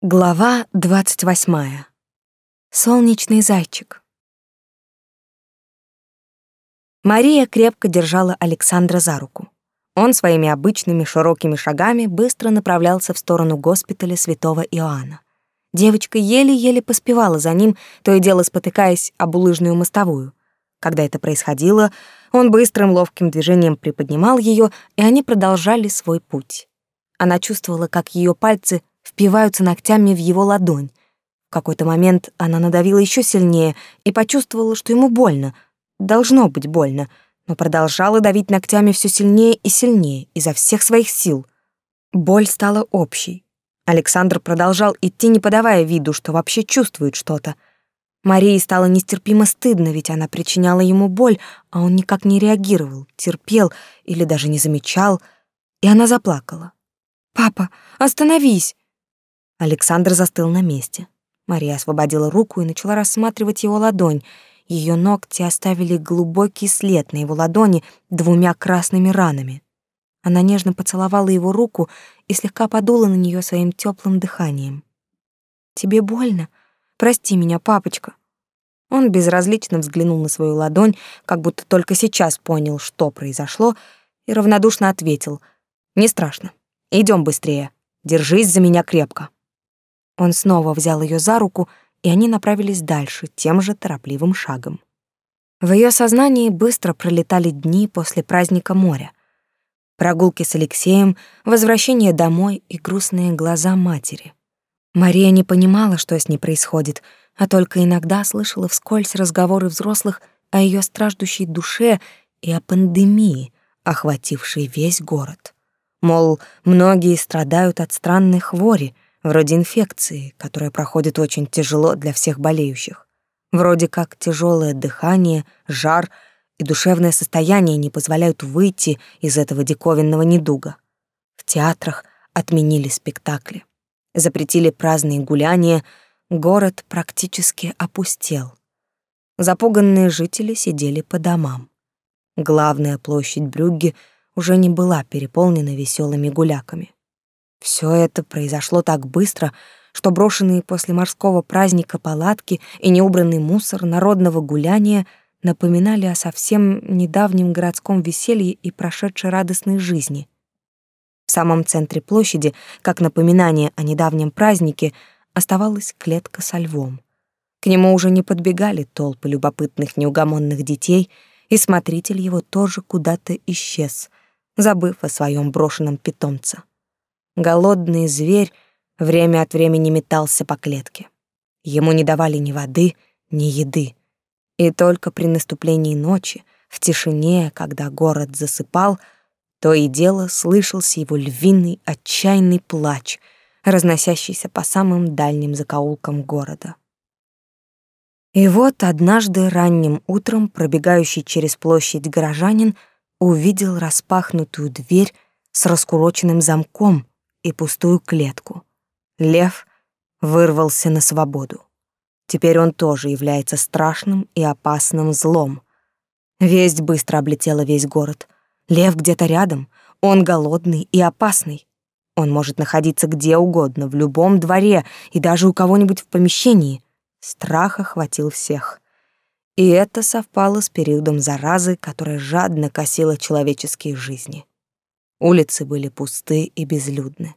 Глава двадцать восьмая. Солнечный зайчик. Мария крепко держала Александра за руку. Он своими обычными широкими шагами быстро направлялся в сторону госпиталя Святого Иоанна. Девочка еле-еле поспевала за ним, то и дело спотыкаясь об улыжную мостовую. Когда это происходило, он быстрым ловким движением приподнимал ее, и они продолжали свой путь. Она чувствовала, как ее пальцы впиваются ногтями в его ладонь. В какой-то момент она надавила еще сильнее и почувствовала, что ему больно. Должно быть больно, но продолжала давить ногтями все сильнее и сильнее, изо всех своих сил. Боль стала общей. Александр продолжал идти, не подавая виду, что вообще чувствует что-то. Марии стало нестерпимо стыдно, ведь она причиняла ему боль, а он никак не реагировал, терпел или даже не замечал, и она заплакала. «Папа, остановись!» Александр застыл на месте. Мария освободила руку и начала рассматривать его ладонь. Ее ногти оставили глубокий след на его ладони двумя красными ранами. Она нежно поцеловала его руку и слегка подула на нее своим теплым дыханием. «Тебе больно? Прости меня, папочка». Он безразлично взглянул на свою ладонь, как будто только сейчас понял, что произошло, и равнодушно ответил. «Не страшно. Идем быстрее. Держись за меня крепко». Он снова взял ее за руку, и они направились дальше тем же торопливым шагом. В ее сознании быстро пролетали дни после праздника моря. Прогулки с Алексеем, возвращение домой и грустные глаза матери. Мария не понимала, что с ней происходит, а только иногда слышала вскользь разговоры взрослых о ее страждущей душе и о пандемии, охватившей весь город. Мол, многие страдают от странной хвори — вроде инфекции, которая проходит очень тяжело для всех болеющих. Вроде как тяжелое дыхание, жар и душевное состояние не позволяют выйти из этого диковинного недуга. В театрах отменили спектакли, запретили праздные гуляния, город практически опустел. Запуганные жители сидели по домам. Главная площадь Брюгге уже не была переполнена веселыми гуляками. Все это произошло так быстро, что брошенные после морского праздника палатки и неубранный мусор народного гуляния напоминали о совсем недавнем городском веселье и прошедшей радостной жизни. В самом центре площади, как напоминание о недавнем празднике, оставалась клетка со львом. К нему уже не подбегали толпы любопытных неугомонных детей, и смотритель его тоже куда-то исчез, забыв о своем брошенном питомце. Голодный зверь время от времени метался по клетке. Ему не давали ни воды, ни еды. И только при наступлении ночи, в тишине, когда город засыпал, то и дело слышался его львиный отчаянный плач, разносящийся по самым дальним закоулкам города. И вот однажды ранним утром пробегающий через площадь горожанин увидел распахнутую дверь с раскуроченным замком, и пустую клетку. Лев вырвался на свободу. Теперь он тоже является страшным и опасным злом. Весть быстро облетела весь город. Лев где-то рядом, он голодный и опасный. Он может находиться где угодно, в любом дворе и даже у кого-нибудь в помещении. Страх охватил всех. И это совпало с периодом заразы, которая жадно косила человеческие жизни. Улицы были пусты и безлюдны.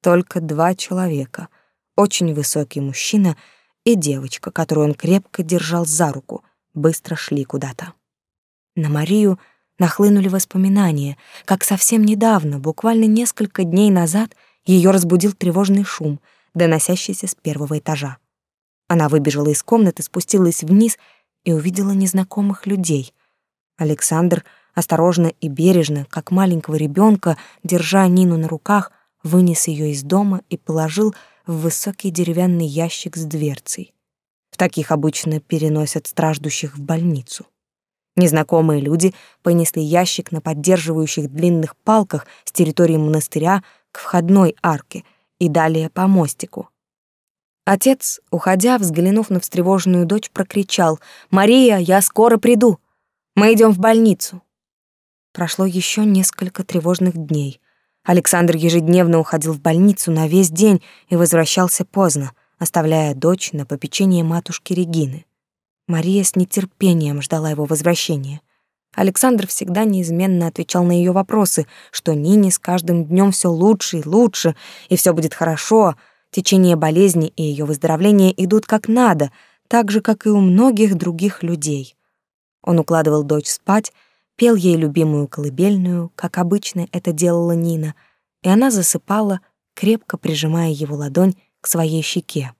Только два человека, очень высокий мужчина и девочка, которую он крепко держал за руку, быстро шли куда-то. На Марию нахлынули воспоминания, как совсем недавно, буквально несколько дней назад, ее разбудил тревожный шум, доносящийся с первого этажа. Она выбежала из комнаты, спустилась вниз и увидела незнакомых людей. Александр осторожно и бережно, как маленького ребенка, держа Нину на руках, вынес ее из дома и положил в высокий деревянный ящик с дверцей. В таких обычно переносят страждущих в больницу. Незнакомые люди понесли ящик на поддерживающих длинных палках с территории монастыря к входной арке и далее по мостику. Отец, уходя, взглянув на встревоженную дочь, прокричал «Мария, я скоро приду! Мы идем в больницу!» Прошло еще несколько тревожных дней. Александр ежедневно уходил в больницу на весь день и возвращался поздно, оставляя дочь на попечение матушки Регины. Мария с нетерпением ждала его возвращения. Александр всегда неизменно отвечал на ее вопросы, что Нине с каждым днем все лучше и лучше, и все будет хорошо. Течение болезни и ее выздоровление идут как надо, так же, как и у многих других людей. Он укладывал дочь спать, пел ей любимую колыбельную, как обычно это делала Нина, и она засыпала, крепко прижимая его ладонь к своей щеке.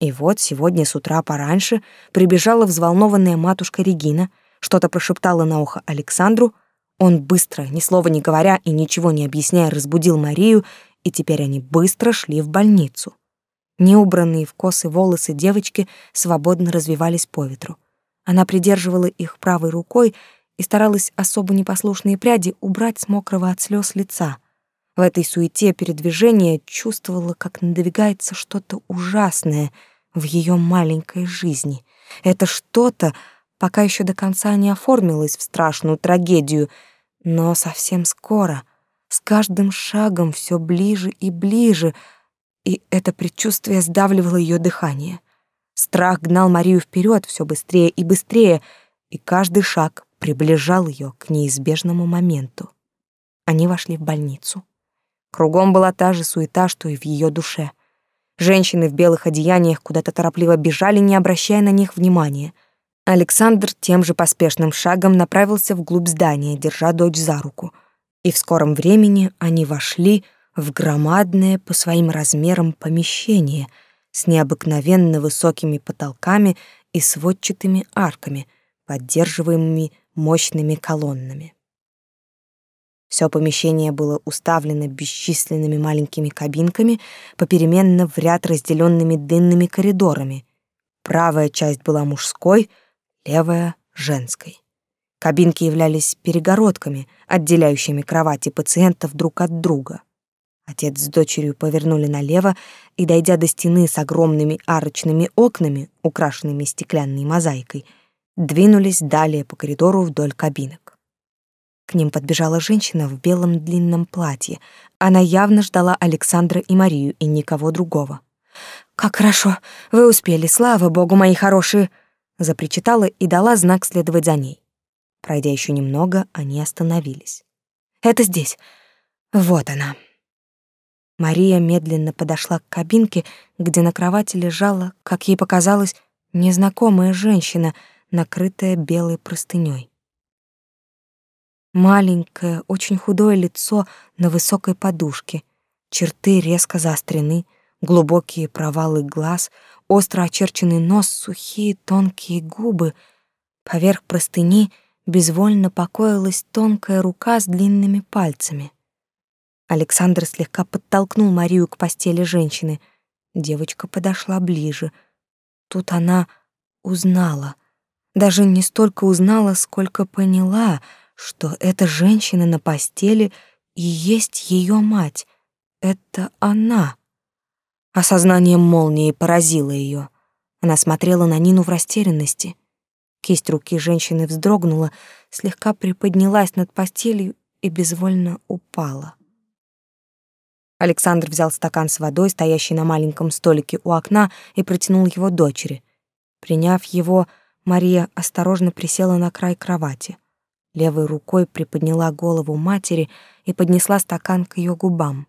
И вот сегодня с утра пораньше прибежала взволнованная матушка Регина — что-то прошептала на ухо Александру. Он быстро, ни слова не говоря и ничего не объясняя, разбудил Марию, и теперь они быстро шли в больницу. Неубранные в косы волосы девочки свободно развивались по ветру. Она придерживала их правой рукой и старалась особо непослушные пряди убрать с мокрого от слез лица. В этой суете передвижения чувствовала, как надвигается что-то ужасное в ее маленькой жизни. Это что-то пока еще до конца не оформилась в страшную трагедию, но совсем скоро, с каждым шагом все ближе и ближе, и это предчувствие сдавливало ее дыхание. Страх гнал Марию вперед все быстрее и быстрее, и каждый шаг приближал ее к неизбежному моменту. Они вошли в больницу. Кругом была та же суета, что и в ее душе. Женщины в белых одеяниях куда-то торопливо бежали, не обращая на них внимания — Александр тем же поспешным шагом направился вглубь здания, держа дочь за руку. И в скором времени они вошли в громадное по своим размерам помещение с необыкновенно высокими потолками и сводчатыми арками, поддерживаемыми мощными колоннами. Все помещение было уставлено бесчисленными маленькими кабинками, попеременно в ряд разделенными длинными коридорами. Правая часть была мужской — левая — женской. Кабинки являлись перегородками, отделяющими кровати пациентов друг от друга. Отец с дочерью повернули налево и, дойдя до стены с огромными арочными окнами, украшенными стеклянной мозаикой, двинулись далее по коридору вдоль кабинок. К ним подбежала женщина в белом длинном платье. Она явно ждала Александра и Марию и никого другого. «Как хорошо! Вы успели, слава богу, мои хорошие!» запричитала и дала знак следовать за ней. Пройдя еще немного, они остановились. «Это здесь. Вот она». Мария медленно подошла к кабинке, где на кровати лежала, как ей показалось, незнакомая женщина, накрытая белой простыней. Маленькое, очень худое лицо на высокой подушке, черты резко заострены, глубокие провалы глаз, остро очерченный нос, сухие тонкие губы. Поверх простыни безвольно покоилась тонкая рука с длинными пальцами. Александр слегка подтолкнул Марию к постели женщины. Девочка подошла ближе. Тут она узнала. Даже не столько узнала, сколько поняла, что эта женщина на постели и есть ее мать. Это она. Осознание молнии поразило ее. Она смотрела на Нину в растерянности. Кисть руки женщины вздрогнула, слегка приподнялась над постелью и безвольно упала. Александр взял стакан с водой, стоящий на маленьком столике у окна, и протянул его дочери. Приняв его, Мария осторожно присела на край кровати. Левой рукой приподняла голову матери и поднесла стакан к ее губам.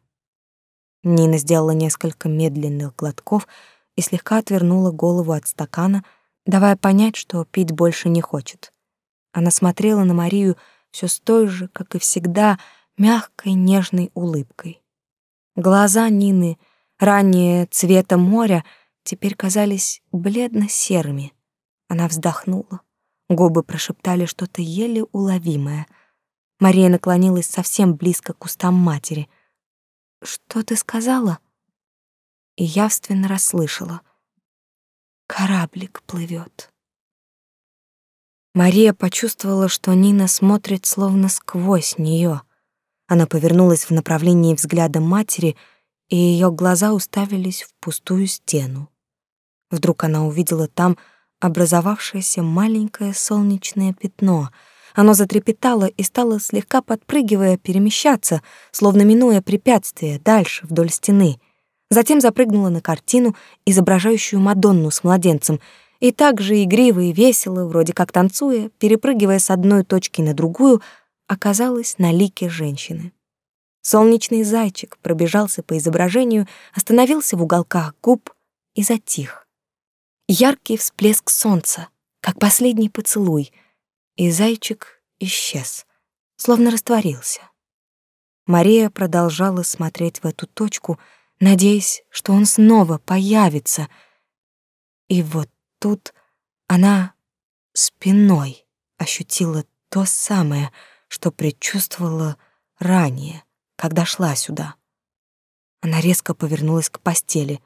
Нина сделала несколько медленных глотков и слегка отвернула голову от стакана, давая понять, что пить больше не хочет. Она смотрела на Марию все с той же, как и всегда, мягкой, нежной улыбкой. Глаза Нины, ранее цвета моря, теперь казались бледно-серыми. Она вздохнула. Губы прошептали что-то еле уловимое. Мария наклонилась совсем близко к устам матери. «Что ты сказала?» И явственно расслышала. «Кораблик плывет». Мария почувствовала, что Нина смотрит словно сквозь нее. Она повернулась в направлении взгляда матери, и ее глаза уставились в пустую стену. Вдруг она увидела там образовавшееся маленькое солнечное пятно. Оно затрепетало и стало, слегка подпрыгивая, перемещаться, словно минуя препятствие дальше, вдоль стены. Затем запрыгнуло на картину, изображающую Мадонну с младенцем, и так же игриво и весело, вроде как танцуя, перепрыгивая с одной точки на другую, оказалось на лике женщины. Солнечный зайчик пробежался по изображению, остановился в уголках губ и затих. Яркий всплеск солнца, как последний поцелуй, и зайчик исчез, словно растворился. Мария продолжала смотреть в эту точку, надеясь, что он снова появится. И вот тут она спиной ощутила то самое, что предчувствовала ранее когда шла сюда. Она резко повернулась к постели.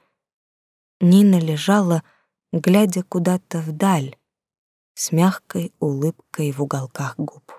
Нина лежала, глядя куда-то вдаль, с мягкой улыбкой в уголках губ.